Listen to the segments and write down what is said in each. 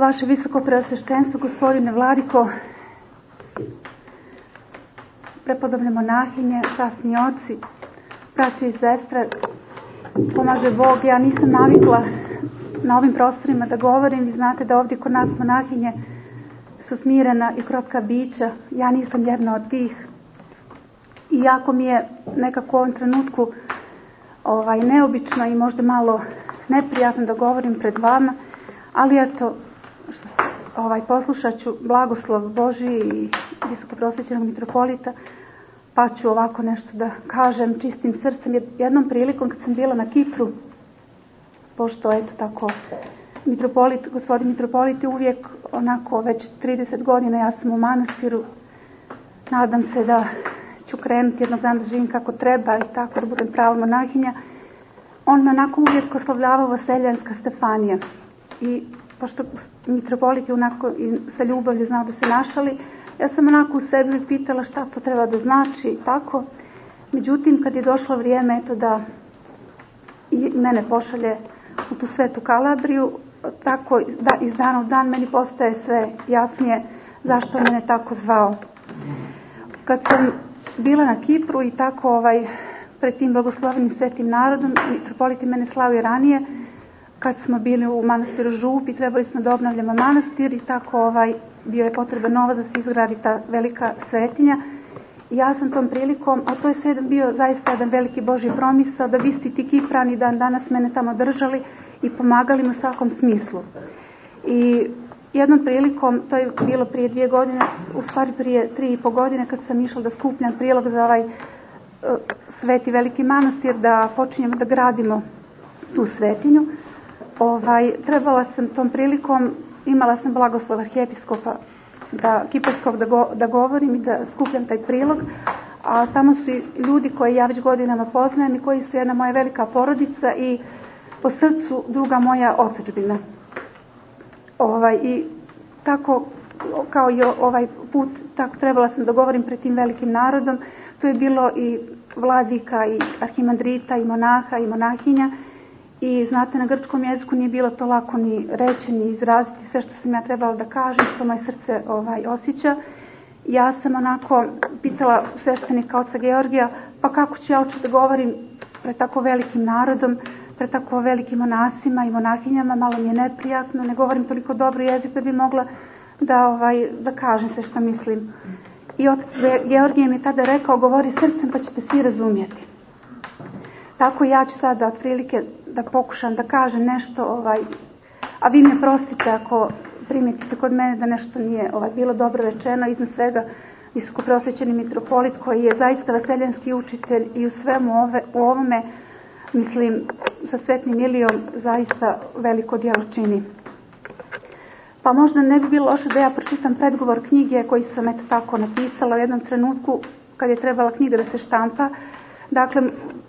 Vaše visoko preosveštenstvo, gospodine Vladiko, prepodobne monahinje, časni oci, braće i sestre, pomaže Bog, ja nisam navikla na ovim prostorima da govorim, vi znate da ovdje kod nas monahinje su smirena i krotka bića, ja nisam jedna od tih. I jako mi je nekako u ovom trenutku ovaj, neobično i možda malo neprijatno da govorim pred vama, ali eto, ovaj, poslušat ću blagoslov Boži i visokoprosvećenog mitropolita, pa ću ovako nešto da kažem čistim srcem. Jednom prilikom kad sam bila na Kipru, pošto eto tako mitropolit, gospodin mitropolit je uvijek onako već 30 godina ja sam u manastiru, nadam se da ću krenuti jednog dana da živim kako treba i tako da budem prava monahinja. On me onako uvijek oslovljavao Vaseljanska Stefanija. I pošto mitropolit je onako i sa ljubavlju znao da se našali, ja sam onako u sebi pitala šta to treba da znači i tako. Međutim, kad je došlo vrijeme eto da i mene pošalje u tu svetu Kalabriju, tako da, iz dana u dan meni postaje sve jasnije zašto je mene tako zvao. Kad sam bila na Kipru i tako ovaj, pred tim blagoslovenim svetim narodom, mitropolit mene slavio ranije, kad smo bili u manastiru Žup i trebali smo da obnavljamo manastir i tako ovaj, bio je potreba nova da se izgradi ta velika svetinja. Ja sam tom prilikom, a to je sve bio zaista jedan veliki Boži promisao, da vi ste ti Kiprani dan danas mene tamo držali i pomagali mi u svakom smislu. I jednom prilikom, to je bilo prije dvije godine, u stvari prije tri i po godine kad sam išla da skupljam prilog za ovaj uh, sveti veliki manastir, da počinjemo da gradimo tu svetinju, ovaj, trebala sam tom prilikom, imala sam blagoslov arhijepiskopa da, kiparskog da, go, da govorim i da skupljam taj prilog, a tamo su ljudi koje ja već godinama poznajem i koji su jedna moja velika porodica i po srcu druga moja otečbina. Ovaj, I tako kao i ovaj put, tako trebala sam da govorim pred tim velikim narodom. Tu je bilo i vladika i arhimandrita i monaha i monahinja i znate na grčkom jeziku nije bilo to lako ni reći ni izraziti sve što sam ja trebala da kažem, što moje srce ovaj osjeća. Ja sam onako pitala sveštenika oca Georgija, pa kako ću ja uče da govorim pred tako velikim narodom, pred tako velikim monasima i monahinjama, malo mi je neprijatno, ne govorim toliko dobro jezik da bi mogla da, ovaj, da kažem sve što mislim. I otac Georgije mi je tada rekao, govori srcem pa ćete svi razumjeti. Tako ja ću sada otprilike da pokušam da kažem nešto, ovaj, a vi me prostite ako primetite kod mene da nešto nije ovaj, bilo dobro rečeno, iznad svega visokoprosvećeni mitropolit koji je zaista vaseljanski učitelj i u svemu ove, u ovome mislim, sa Svetnim Ilijom zaista veliko djelo čini. Pa možda ne bi bilo loše da ja pročitam predgovor knjige koji sam eto tako napisala u jednom trenutku kad je trebala knjiga da se štampa. Dakle,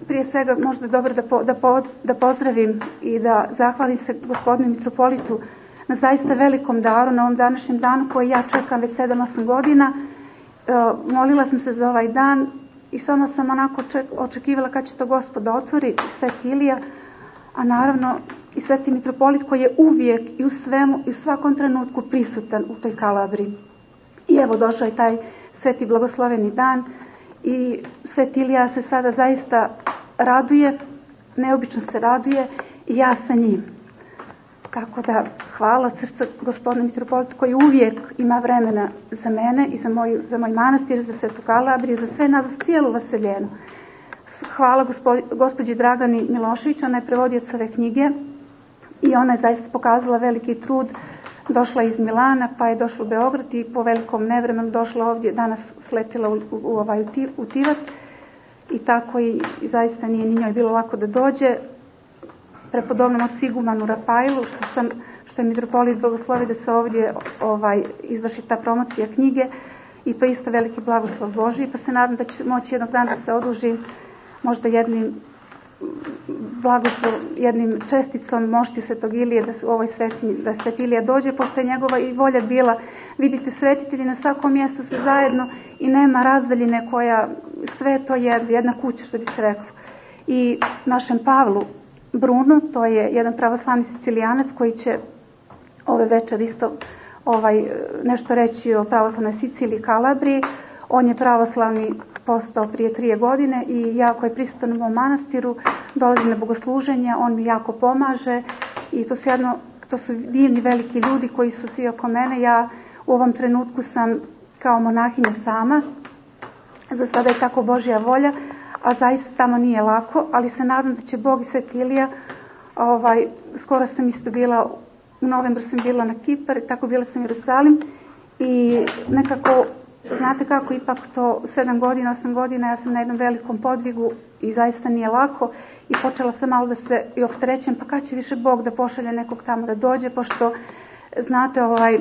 prije svega možda je dobro da, po, da, po, da pozdravim i da zahvalim se gospodinu mitropolitu na zaista velikom daru na ovom današnjem danu koji ja čekam već 7-8 godina. E, molila sam se za ovaj dan i samo sam onako očekivala kad će to gospod da otvori Sveti Ilija, a naravno i Sveti Mitropolit koji je uvijek i u svemu i u svakom trenutku prisutan u toj Kalabri. I evo došao je taj Sveti blagosloveni dan i Sveti Ilija se sada zaista raduje, neobično se raduje i ja sa njim. Tako da hvala srca gospodinu mitropolitu koji uvijek ima vremena za mene i za moj, za moj manastir, za Svetu Kalabriju, za sve nas, za cijelu Vaseljenu. Hvala gospođi, gospođi Dragani Milošević, ona je prevodioc ove knjige i ona je zaista pokazala veliki trud. Došla iz Milana, pa je došla u Beograd i po velikom nevremenu došla ovdje, danas sletila u, u, u, ovaj, u Tivat. I tako i, i zaista nije ni njoj bilo lako da dođe. Prepodobnom od Sigumanu Rafailu, što sam što je mitropolit blagoslovi da se ovdje ovaj, izvrši ta promocija knjige. I to isto veliki blagoslov Boži, pa se nadam da će moći jednog dana da se oduži možda jednim blagoslov, jednim česticom mošti Svetog Ilije da u ovoj sveti, da Svet Ilija dođe, pošto je njegova i volja bila, vidite, svetitelji na svakom mjestu su zajedno i nema razdaljine koja, sve to je jedna kuća, što bi se reklo. I našem Pavlu Bruno, to je jedan pravoslavni sicilijanac koji će ove večer isto ovaj, nešto reći o pravoslavnoj Siciliji Kalabriji. On je pravoslavni postao prije trije godine i jako je prisutan u mom manastiru, dolazi na bogosluženja, on mi jako pomaže i to su jedno, to su divni veliki ljudi koji su svi oko mene. Ja u ovom trenutku sam kao monahinja sama, za sada je tako Božja volja, a zaista tamo nije lako, ali se nadam da će Bog i Svetilija, ovaj, skoro sam isto bila, u novembru sam bila na Kipar, tako bila sam u Jerusalim i nekako Znate kako, ipak to sedam godina, osam godina, ja sam na jednom velikom podvigu i zaista nije lako i počela sam malo da se i opterećem, pa kad će više Bog da pošalje nekog tamo da dođe, pošto znate, ovaj,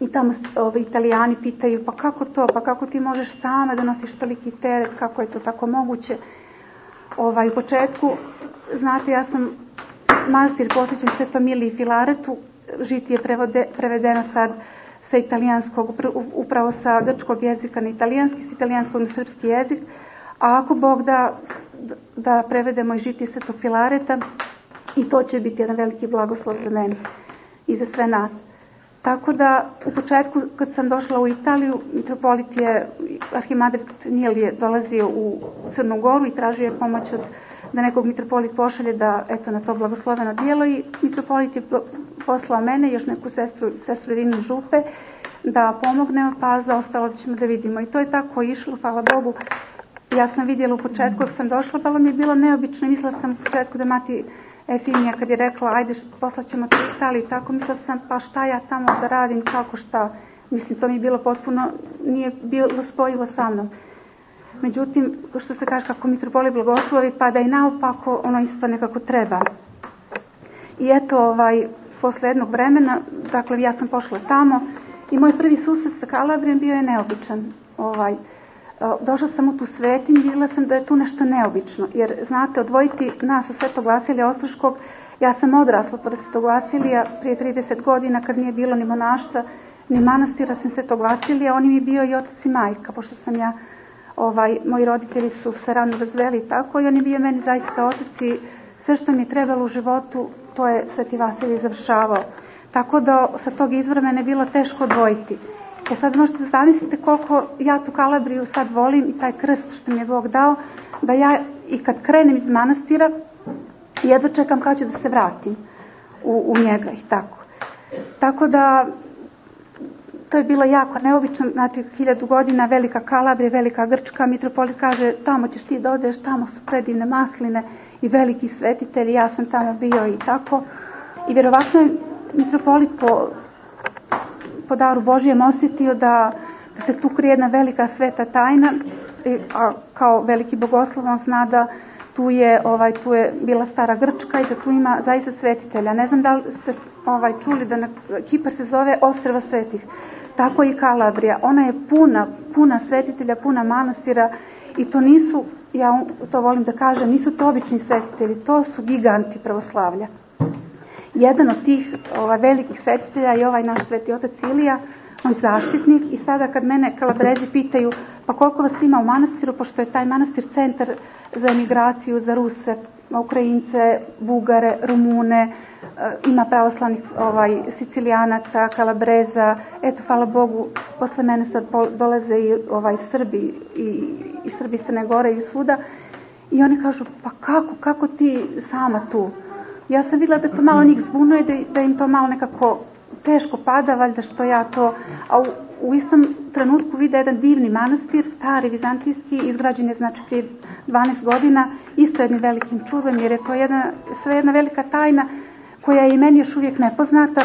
i tamo ovaj, italijani pitaju, pa kako to, pa kako ti možeš sama da nosiš toliki teret, kako je to tako moguće. Ovaj, u početku, znate, ja sam mastir posvećen Svetom Ili i Filaretu, žiti je prevode, prevedeno sad sa italijanskog, upravo sa grčkog jezika na italijanski, s italijanskog na srpski jezik, a ako Bog da, da prevedemo i žiti Svetog Filareta, i to će biti jedan veliki blagoslov za mene i za sve nas. Tako da u početku kad sam došla u Italiju, mitropolit je, arhimadev Nijel je dolazio u Crnu Goru i tražio je pomoć od da nekog mitropolit pošalje da eto na to blagosloveno dijelo i mitropolit je poslao mene još neku sestru, sestru Irinu Župe da pomognemo, pa za ostalo ćemo da vidimo. I to je tako išlo, hvala Bogu. Ja sam vidjela u početku, kad sam došla, pa mi je bilo neobično. Mislila sam u početku da mati Efimija kad je rekla, ajde poslaćemo te Italiju, tako mislila sam, pa šta ja tamo da radim, kako šta. Mislim, to mi je bilo potpuno, nije bilo spojivo sa mnom. Međutim, što se kaže, kako mitropoli blagoslovi, pa da i naopako ono ispane kako treba. I eto, ovaj, posle jednog vremena, dakle, ja sam pošla tamo i moj prvi susret sa Kalabrijem bio je neobičan. Ovaj, došla sam u tu svetinju, vidjela sam da je tu nešto neobično, jer znate, odvojiti nas od Svetog Vasilija Ostroškog, ja sam odrasla pored Svetog Vasilija prije 30 godina kad nije bilo ni monašta, ni manastira sam Svetog Vasilija, on mi je bio i otac i majka, pošto sam ja ovaj, moji roditelji su se rano razveli tako i on je bio meni zaista otac i sve što mi je trebalo u životu, to je Sveti Vasilij završavao. Tako da sa tog izvora mene je bilo teško odvojiti. E sad možete da zamislite koliko ja tu Kalabriju sad volim i taj krst što mi je Bog dao, da ja i kad krenem iz manastira, jedva čekam kada ću da se vratim u, u njega i tako. Tako da to je bilo jako neobično, znači hiljadu godina velika Kalabrija, velika Grčka, mitropolit kaže tamo ćeš ti da odeš, tamo su predivne masline i veliki svetitelji, ja sam tamo bio i tako. I vjerovatno je mitropolit po, po daru Božijem osjetio da, da se tu krije jedna velika sveta tajna, a kao veliki bogoslov on zna da tu je, ovaj, tu je bila stara Grčka i da tu ima zaista svetitelja. Ne znam da li ste ovaj, čuli da na, Kipar se zove Ostrava svetih tako i Kalabrija. Ona je puna, puna svetitelja, puna manastira i to nisu, ja to volim da kažem, nisu to obični svetitelji, to su giganti pravoslavlja. Jedan od tih ovaj, velikih svetitelja je ovaj naš sveti otac Ilija, moj zaštitnik i sada kad mene kalabrezi pitaju pa koliko vas ima u manastiru, pošto je taj manastir centar za emigraciju, za Ruse, Ukrajince, Bugare, Rumune, ima pravoslavnih ovaj, Sicilijanaca, Kalabreza, eto, hvala Bogu, posle mene sad dolaze i ovaj, Srbi i, i Srbi Crne Gore i svuda i oni kažu, pa kako, kako ti sama tu? Ja sam videla da to malo njih zbunuje, da, da im to malo nekako teško pada, valjda što ja to, a u, u istom trenutku vide jedan divni manastir, stari, vizantijski, izgrađen je znači prije 12 godina, isto jednim velikim čudom, jer je to jedna, sve jedna velika tajna, koja je i meni još uvijek nepoznata,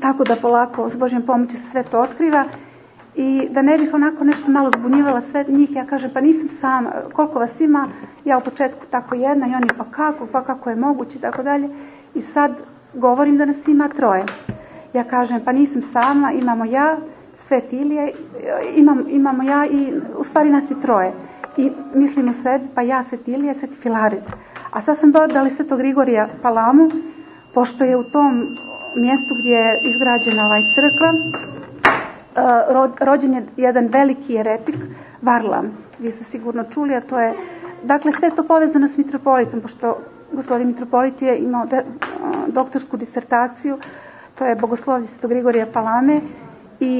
tako da polako s Božjom pomoći sve to otkriva i da ne bih onako nešto malo zbunjivala sve njih, ja kažem pa nisam sama, koliko vas ima, ja u početku tako jedna i oni pa kako, pa kako je moguće i tako dalje i sad govorim da nas ima troje. Ja kažem pa nisam sama, imamo ja, Svet Ilije, imam, imamo ja i u stvari nas i troje. I mislim u sebi, pa ja Svet Ilije, Svet Filaret. A sad sam dodali Svetog Grigorija Palamu, pošto je u tom mjestu gdje je izgrađena ovaj crkva e, rođen je jedan veliki eretik Varlam, vi ste sigurno čuli, a to je dakle sve to povezano s mitropolitom, pošto gospodin mitropolit je imao de, doktorsku disertaciju to je bogoslovlje Svetog Grigorija Palame i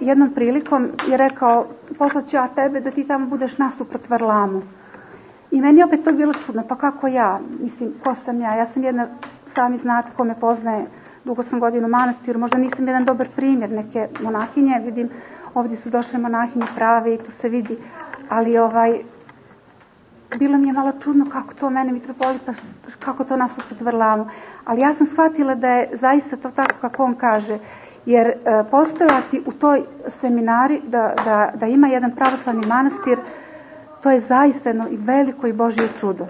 jednom prilikom je rekao poslaću ja tebe da ti tamo budeš nasuprot Varlamu. I meni opet to bilo čudno, pa kako ja, mislim, ko sam ja, ja sam jedna, sami znate ko me poznaje, dugo sam godinu manastiru, možda nisam jedan dobar primjer neke monahinje, vidim, ovdje su došle monahinje prave i to se vidi, ali ovaj, bilo mi je malo čudno kako to mene mitropolita, kako to nas upred vrlamu. Ali ja sam shvatila da je zaista to tako kako on kaže, jer e, postojati u toj seminari da, da, da ima jedan pravoslavni manastir, to je zaista jedno i veliko i Božje čudo.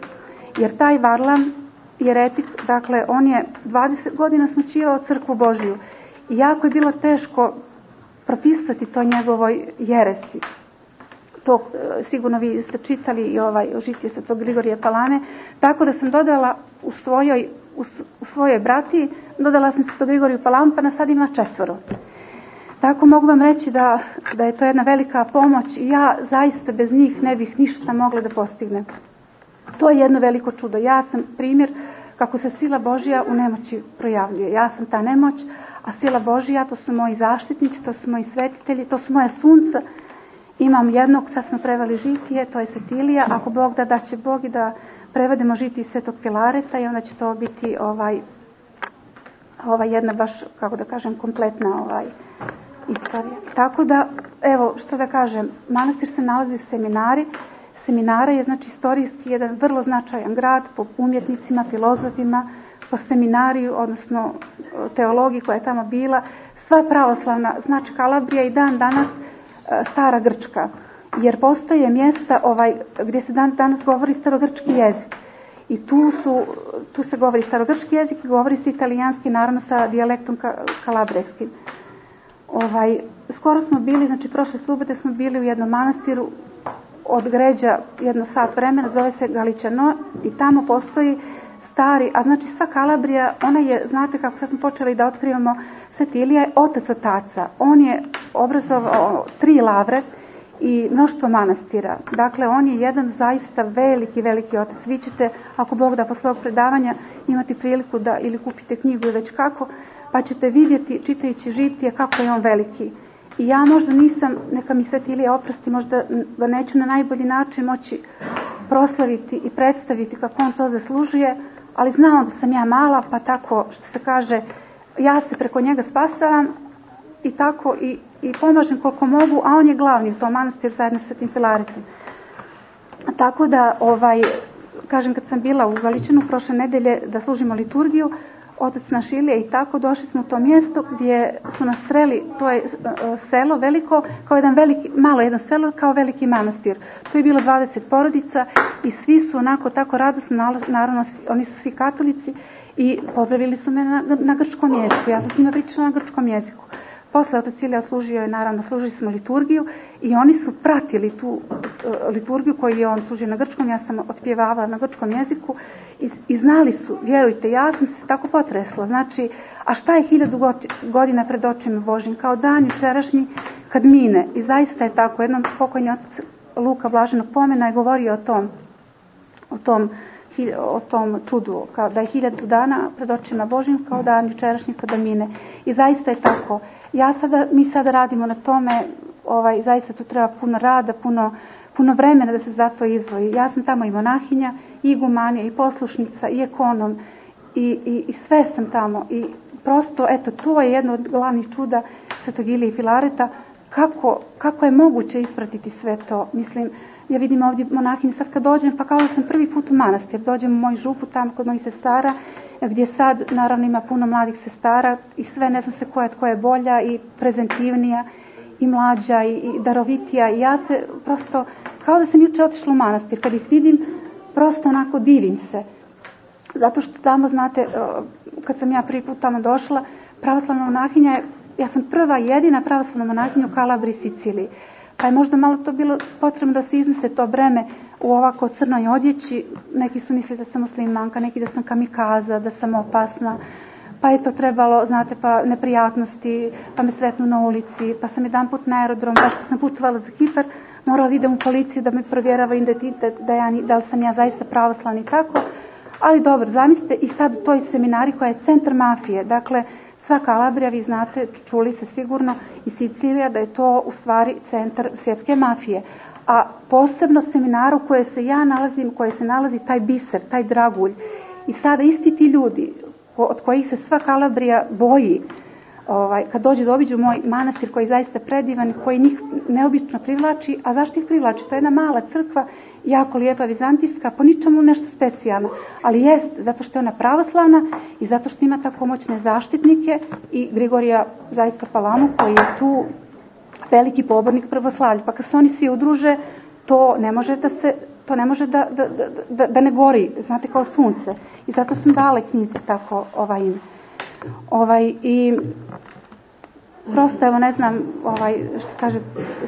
Jer taj Varlam jeretik, dakle, on je 20 godina smućivao crkvu Božiju. I jako je bilo teško protistati to njegovoj jeresi. To e, sigurno vi ste čitali i ovaj žitije sa tog Grigorije Palane. Tako da sam dodala u svojoj, u, u svojoj brati, dodala sam se to Grigoriju Palanu, pa nas sad ima četvoro. Tako mogu vam reći da, da je to jedna velika pomoć i ja zaista bez njih ne bih ništa mogla da postignem. To je jedno veliko čudo. Ja sam primjer kako se sila Božja u nemoći projavljuje. Ja sam ta nemoć, a sila Božja to su moji zaštitnici, to su moji svetitelji, to su moje sunca. Imam jednog, sad smo prevali žitije, to je Setilija. Ako Bog da, da će Bog i da prevedemo žiti Svetog Filareta i onda će to biti ovaj, ovaj jedna baš, kako da kažem, kompletna ovaj, istorija. Tako da, evo, što da kažem, manastir se nalazi u seminari, seminara je znači istorijski jedan vrlo značajan grad po umjetnicima, filozofima, po seminariju, odnosno teologiji koja je tamo bila, sva pravoslavna, znači Kalabrija i dan danas e, stara Grčka, jer postoje mjesta ovaj, gdje se dan, danas govori starogrčki jezik. I tu, su, tu se govori starogrčki jezik i govori se italijanski, naravno sa dijalektom kalabreskim. Ovaj, skoro smo bili, znači prošle subote smo bili u jednom manastiru od Gređa jedno sat vremena, zove se Galičano i tamo postoji stari, a znači sva Kalabrija, ona je, znate kako sad smo počeli da otkrivamo, Svetilija je otac otaca. On je obrazovao tri lavre i mnoštvo manastira. Dakle, on je jedan zaista veliki, veliki otac. Vi ćete, ako Bog da posle ovog predavanja, imati priliku da ili kupite knjigu ili već kako, pa ćete vidjeti, čitajući žitije, kako je on veliki. I ja možda nisam, neka mi Svetilija oprosti, možda ga neću na najbolji način moći proslaviti i predstaviti kako on to zaslužuje, ali znao da sam ja mala, pa tako, što se kaže, ja se preko njega spasavam i tako i, i pomažem koliko mogu, a on je glavni u tom manastir zajedno sa tim filaritom. Tako da, ovaj, kažem, kad sam bila u Galičanu prošle nedelje da služimo liturgiju, otac naš Ilija i tako došli smo u to mjesto gdje su nas sreli, to je e, selo veliko, kao jedan veliki, malo jedan selo, kao veliki manastir. Tu je bilo 20 porodica i svi su onako tako radosno, naravno oni su svi katolici i pozdravili su me na, na grčkom jeziku. Ja sam s njima pričala na grčkom jeziku. Posle otac Ilija služio je, naravno, služili smo liturgiju i oni su pratili tu e, liturgiju koju je on služio na grčkom, ja sam otpjevavala na grčkom jeziku i, i znali su, vjerujte, ja sam se tako potresla. Znači, a šta je hiljadu godina pred očima Božim? Kao dan jučerašnji kad mine. I zaista je tako. Jednom pokojni otac Luka Blaženog pomena je govorio o tom, o tom, o tom čudu, kao da je hiljadu dana pred očima Božim kao dan jučerašnji kada mine. I zaista je tako. Ja sada, mi sada radimo na tome, ovaj, zaista tu treba puno rada, puno, puno vremena da se za to izvoji. Ja sam tamo i monahinja, i igumanija, i poslušnica, i ekonom, i, i, i sve sam tamo. I prosto, eto, to je jedno od glavnih čuda Svetog Ilije i Filareta, kako, kako je moguće ispratiti sve to. Mislim, ja vidim ovdje monahinje, sad kad dođem, pa kao da sam prvi put u manastir, dođem u moj župu tamo kod mojih sestara, gdje sad naravno ima puno mladih sestara i sve ne znam se koja je, koja je bolja i prezentivnija i mlađa i, i darovitija. I ja se prosto kao da sam juče otišla u manastir kad ih vidim prosto onako divim se. Zato što tamo znate e, kad sam ja prvi put tamo došla pravoslavna monahinja ja sam prva jedina pravoslavna monahinja u Kalabri Siciliji pa je možda malo to bilo potrebno da se iznese to breme u ovako crnoj odjeći. Neki su mislili da sam muslimanka, neki da sam kamikaza, da sam opasna. Pa je to trebalo, znate, pa neprijatnosti, pa me sretnu na ulici, pa sam jedan put na aerodrom, kad sam putovala za Kipar, morala da idem u policiju da me provjerava identitet, da, ja, da li sam ja zaista pravoslavni tako. Ali dobro, zamislite i sad toj seminari koja je centar mafije, dakle, Sva Kalabrija, vi znate, čuli se sigurno, i Sicilija, da je to u stvari centar svjetske mafije. A posebno seminaru koje se ja nalazim, koje se nalazi taj biser, taj dragulj. I sada isti ti ljudi od kojih se sva Kalabrija boji, ovaj, kad dođe da obiđu moj manastir koji je zaista predivan, koji njih neobično privlači, a zašto ih privlači? To je jedna mala crkva, jako lijepa vizantijska, po ničemu nešto specijalno, ali jest zato što je ona pravoslavna i zato što ima tako moćne zaštitnike i Grigorija zaista Palamu koji je tu veliki pobornik pravoslavlja. Pa kad se oni svi udruže, to ne može da se to ne može da, da, da, da ne gori, znate, kao sunce. I zato sam dala knjizi tako ovaj. Ovaj, I prosto, evo, ne znam, ovaj, što kaže,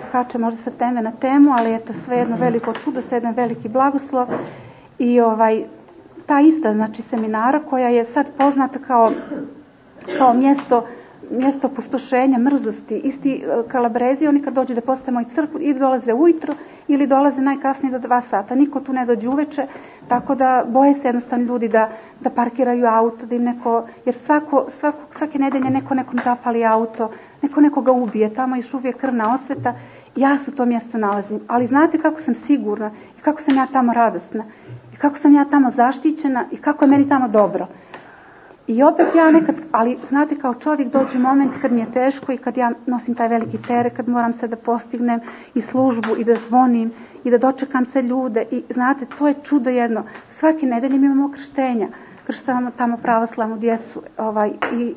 skače možda sa teme na temu, ali eto, sve jedno veliko čudo, sve jedan veliki blagoslov. I ovaj, ta ista, znači, seminara koja je sad poznata kao, kao mjesto mjesto pustošenja, mrzosti, isti e, kalabrezi, oni kad dođu da postave moj crkvu i dolaze ujutro ili dolaze najkasnije do dva sata. Niko tu ne dođe uveče, tako da boje se jednostavno ljudi da, da parkiraju auto, da im neko, jer svako, svako, svake nedelje neko nekom zapali auto, neko nekoga ubije, tamo još uvijek krvna osveta, ja se u to mjesto nalazim. Ali znate kako sam sigurna i kako sam ja tamo radosna i kako sam ja tamo zaštićena i kako je meni tamo dobro. I opet ja nekad, ali znate kao čovjek dođe moment kad mi je teško i kad ja nosim taj veliki tere, kad moram se da postignem i službu i da zvonim i da dočekam se ljude i znate, to je čudo jedno. Svake nedelje mi imamo krštenja, krštavamo tamo pravoslavnu djecu ovaj, i,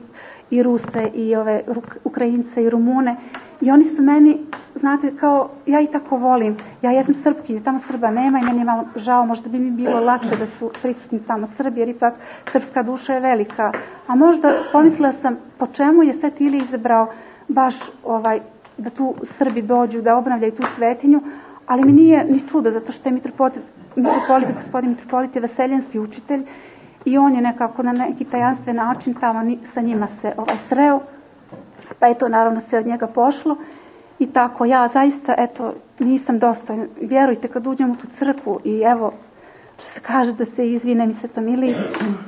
i Ruse i ove Ukrajince i Rumune i oni su meni, znate, kao, ja i tako volim. Ja jesam srpkinja, tamo Srba nema i meni je malo žao, možda bi mi bilo lakše da su prisutni tamo Srbi, jer ipak srpska duša je velika. A možda pomislila sam po čemu je Svet Ili izabrao baš ovaj, da tu Srbi dođu, da obnavljaju tu svetinju, ali mi nije ni čudo, zato što je mitropolit, mitropolit gospodin mitropolit je veseljenski učitelj i on je nekako na neki tajanstven način tamo sa njima se ovaj, sreo pa je to naravno se od njega pošlo i tako ja zaista eto nisam dostojna. Vjerujte kad uđem u tu crkvu i evo se kaže da se izvine mi se to mili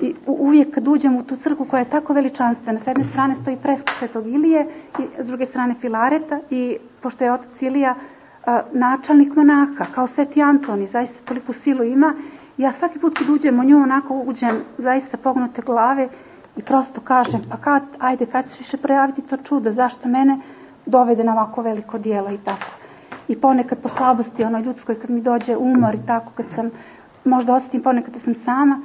i uvijek kad uđem u tu crkvu koja je tako veličanstvena, s jedne strane stoji presko Svetog Ilije i s druge strane Filareta i pošto je otac Ilija načelnik monaka, kao Sveti Antoni, zaista toliku silu ima, ja svaki put kad uđem u nju onako uđem zaista pognute glave i prosto kažem, pa kad, ajde, kad ćeš više prejaviti to čudo, zašto mene dovede na ovako veliko dijelo i tako. I ponekad po slabosti onoj ljudskoj, kad mi dođe umor i tako, kad sam, možda osjetim ponekad da sam sama,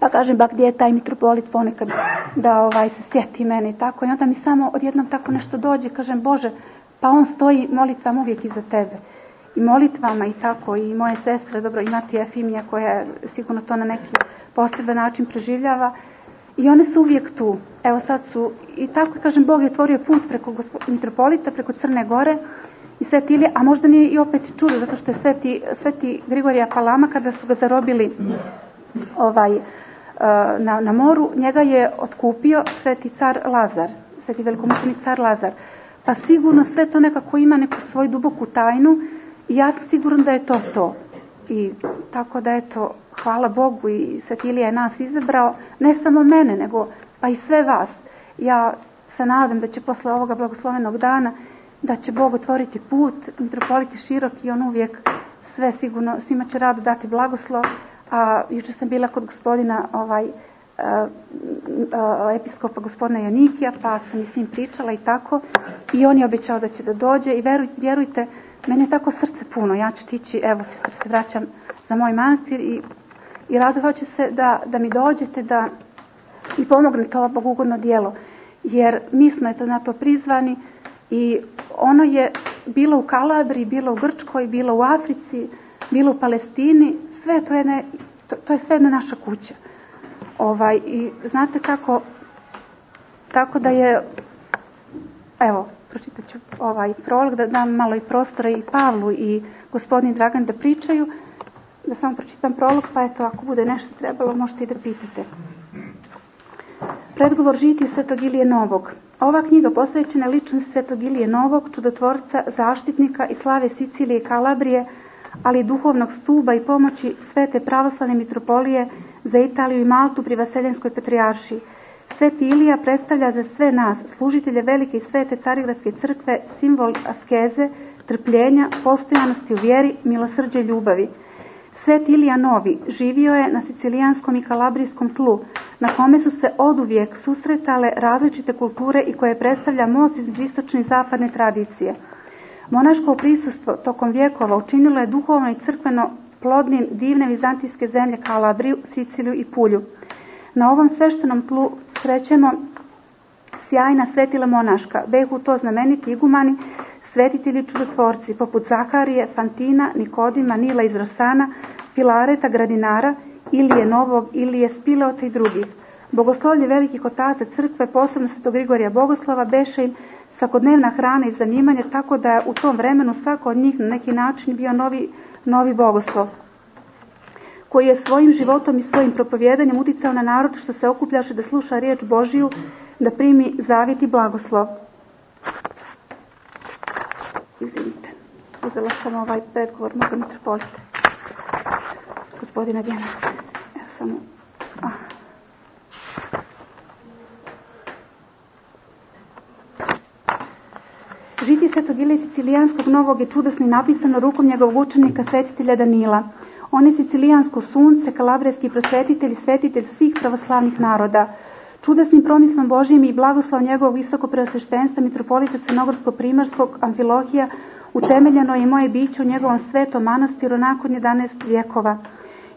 pa kažem, ba gdje je taj mitropolit ponekad da ovaj se sjeti mene i tako. I onda mi samo odjednom tako nešto dođe, kažem, Bože, pa on stoji molitvam uvijek iza tebe. I molitvama i tako, i moje sestre, dobro, i Matija Efimija koja sigurno to na neki poseban način preživljava, I one su uvijek tu. Evo sad su, i tako kažem, Bog je otvorio put preko mitropolita, preko Crne Gore i Sveti Ilije, a možda nije i opet čudo, zato što je Sveti, Sveti Grigorija Palama, kada su ga zarobili ovaj, e, na, na moru, njega je otkupio Sveti car Lazar, Sveti velikomučenik car Lazar. Pa sigurno sve to nekako ima neku svoju duboku tajnu ja sam siguran da je to to. I tako da eto, hvala Bogu i Svetilija je nas izabrao, ne samo mene, nego pa i sve vas. Ja se nadam da će posle ovoga blagoslovenog dana, da će Bog otvoriti put, mitropoliti širok i on uvijek sve sigurno, svima će rado dati blagoslov. A juče sam bila kod gospodina ovaj, a, a, episkopa gospodina Janikija, pa sam i s njim pričala i tako. I on je obećao da će da dođe i veruj, vjerujte, meni je tako srce puno. Ja ću tići, evo se vraćam za moj manastir i i radovat ću se da, da mi dođete da i pomognete ovo bogugodno dijelo. Jer mi smo eto na to prizvani i ono je bilo u Kalabri, bilo u Grčkoj, bilo u Africi, bilo u Palestini, sve to je, ne, to, to je sve jedna naša kuća. Ovaj, I znate kako, tako da je, evo, pročitat ću ovaj prolog, da dam malo i prostora i Pavlu i gospodin Dragan da pričaju, da samo pročitam prolog, pa eto, ako bude nešto trebalo, možete i da pitate. Predgovor žiti Svetog Ilije Novog. Ova knjiga posvećena ličnosti Svetog Ilije Novog, čudotvorca, zaštitnika i slave Sicilije i Kalabrije, ali i duhovnog stuba i pomoći Svete pravoslavne mitropolije za Italiju i Maltu pri Vaseljenskoj patrijaršiji. Sveti Ilija predstavlja za sve nas, služitelje velike i svete Carigradske crkve, simbol askeze, trpljenja, postojanosti u vjeri, milosrđe ljubavi. Sveti Ilija Novi živio je na sicilijanskom i kalabrijskom tlu, na kome su se oduvijek susretale različite kulture i koje predstavlja most iz istočne i zapadne tradicije. Monaško prisustvo tokom vjekova učinilo je duhovno i crkveno plodnim divne vizantijske zemlje Kalabriju, Siciliju i Pulju. Na ovom sveštenom tlu srećemo sjajna svetila monaška, behu to znameniti igumani, svetitelji čudotvorci, poput Zaharije, Fantina, Nikodima, Nila iz Rosana, Filareta, Gradinara, Ilije Novog, Ilije Spilota i drugih. Bogoslovlje velikih otaca crkve, posebno Sveto Grigorija Bogoslova, beše im svakodnevna hrana i zanimanje, tako da je u tom vremenu svako od njih na neki način bio novi, novi bogoslov koji je svojim životom i svojim propovjedanjem uticao na narod što se okupljaše da sluša riječ Božiju, da primi zavit i blagoslov. Izvinite, uzela sam ovaj predgovor, mogu mitropolite. Gospodina Gena. Evo samo... Ah. Žiti Svetog Ilije Sicilijanskog Novog je čudesno napisano rukom njegovog učenika svetitelja Danila. On je sicilijansko sunce, kalabrijski prosvetitelj i svetitelj svih pravoslavnih naroda. Čudesnim promislom Božijim i blagoslov njegovog visoko preosveštenstva mitropolita Crnogorsko-Primarskog Amfilohija utemeljeno je moje biće u njegovom svetom manastiru nakon 11 vjekova.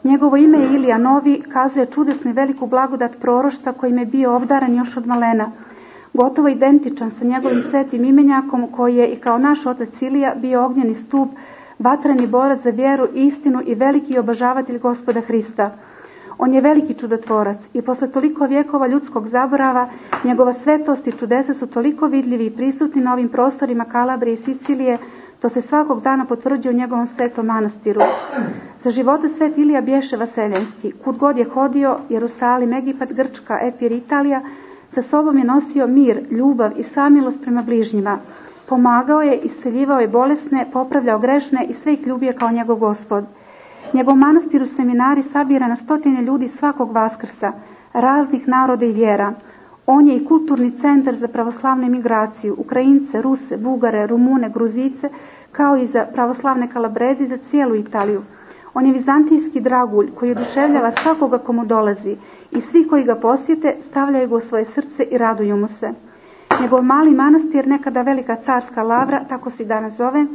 Njegovo ime je Ilija Novi, kazuje čudesnu i veliku blagodat prorošta kojim je bio obdaran još od malena. Gotovo identičan sa njegovim svetim imenjakom koji je i kao naš otac Ilija bio ognjeni stup vatreni borac za vjeru, istinu i veliki obožavatelj gospoda Hrista. On je veliki čudotvorac i posle toliko vjekova ljudskog zaborava, njegova svetost i čudesa su toliko vidljivi i prisutni na ovim prostorima Kalabrije i Sicilije, to se svakog dana potvrđuje u njegovom svetom manastiru. Za života svet Ilija bješe vaseljanski. Kud god je hodio, Jerusalim, Egipat, Grčka, Epir, Italija, sa sobom je nosio mir, ljubav i samilost prema bližnjima. Pomagao je, isceljivao je bolesne, popravljao grešne i sve ih ljubio kao njegov gospod. Njegov manastir u seminari sabira na stotine ljudi svakog vaskrsa, raznih naroda i vjera. On je i kulturni centar za pravoslavnu migraciju, Ukrajince, Ruse, Bugare, Rumune, Gruzice, kao i za pravoslavne kalabrezi za cijelu Italiju. On je vizantijski dragulj koji oduševljava svakoga komu dolazi i svi koji ga posjete stavljaju ga u svoje srce i raduju mu se. Njegov mali manastir, nekada velika carska lavra, tako se danas zove,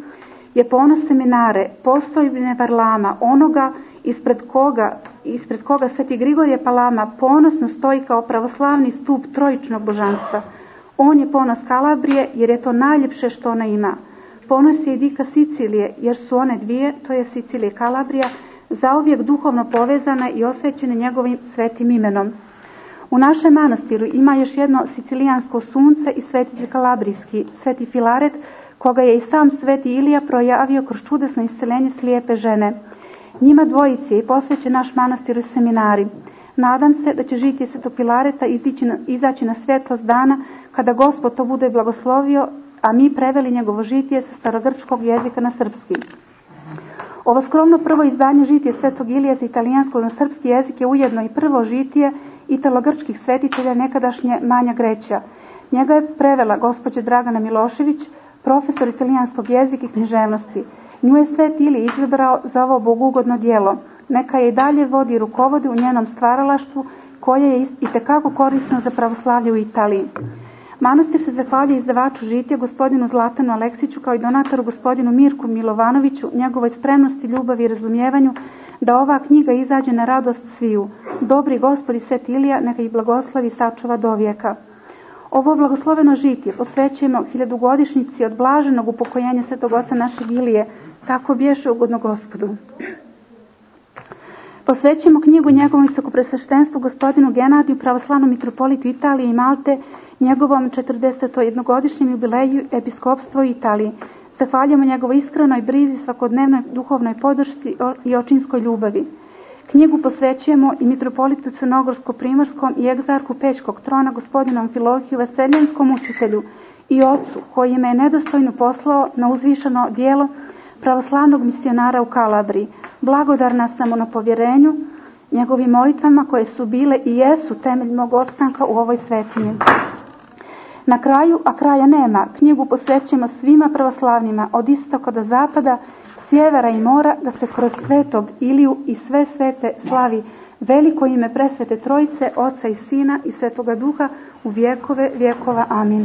je ponos seminare, postojbine Varlama, onoga ispred koga, ispred koga Sveti Grigorije Palama ponosno stoji kao pravoslavni stup trojičnog božanstva. On je ponos Kalabrije jer je to najljepše što ona ima. Ponos je i dika Sicilije jer su one dvije, to je Sicilije i Kalabrija, zauvijek duhovno povezane i osvećene njegovim svetim imenom. U našem manastiru ima još jedno sicilijansko sunce i sveti kalabrijski, sveti Filaret, koga je i sam sveti Ilija projavio kroz čudesno isceljenje slijepe žene. Njima dvojici je posvećen naš manastir i seminari. Nadam se da će žitije svetog Filareta na, izaći na svjetlost dana kada gospod to bude blagoslovio, a mi preveli njegovo žitije sa starogrčkog jezika na srpski. Ovo skromno prvo izdanje žitije svetog Ilije sa italijanskog na srpski jezik je ujedno i prvo žitije italo-grčkih svetitelja nekadašnje Manja Greća. Njega je prevela gospođa Dragana Milošević, profesor italijanskog jezika i književnosti. Nju je svet ili izabrao za ovo bogugodno dijelo. Neka je i dalje vodi i rukovodi u njenom stvaralaštvu koje je i tekako korisno za pravoslavlje u Italiji. Manastir se zahvaljuje izdavaču žitija gospodinu Zlatanu Aleksiću kao i donatoru gospodinu Mirku Milovanoviću, njegovoj spremnosti, ljubavi i razumijevanju da ova knjiga izađe na radost sviju. Dobri gospodi Svet Ilija, neka ih blagoslovi sačuva do vijeka. Ovo blagosloveno žitje posvećujemo hiljadugodišnjici od blaženog upokojenja Svetog Oca našeg Ilije, tako bješe ugodno gospodu. Posvećujemo knjigu njegovom visokopresveštenstvu gospodinu Genadiju, pravoslavnom mitropolitu Italije i Malte, njegovom 41-godišnjem jubileju episkopstvo u Italiji. Zahvaljujemo njegovoj iskrenoj brizi, svakodnevnoj duhovnoj podršci i očinskoj ljubavi. Knjigu posvećujemo i mitropolitu Crnogorsko-Primorskom i egzarku Pečkog trona gospodinom Filohiju Veseljenskom učitelju i ocu koji me je nedostojno poslao na uzvišeno dijelo pravoslavnog misionara u Kalabriji. Blagodarna sam na povjerenju njegovim molitvama koje su bile i jesu temelj mog opstanka u ovoj svetinji. Na kraju, a kraja nema, knjigu posvećujemo svima pravoslavnima od istoka do zapada, sjevera i mora, da se kroz svetog Iliju i sve svete slavi veliko ime presvete Trojice, Oca i Sina i Svetoga Duha u vjekove vjekova. Amin.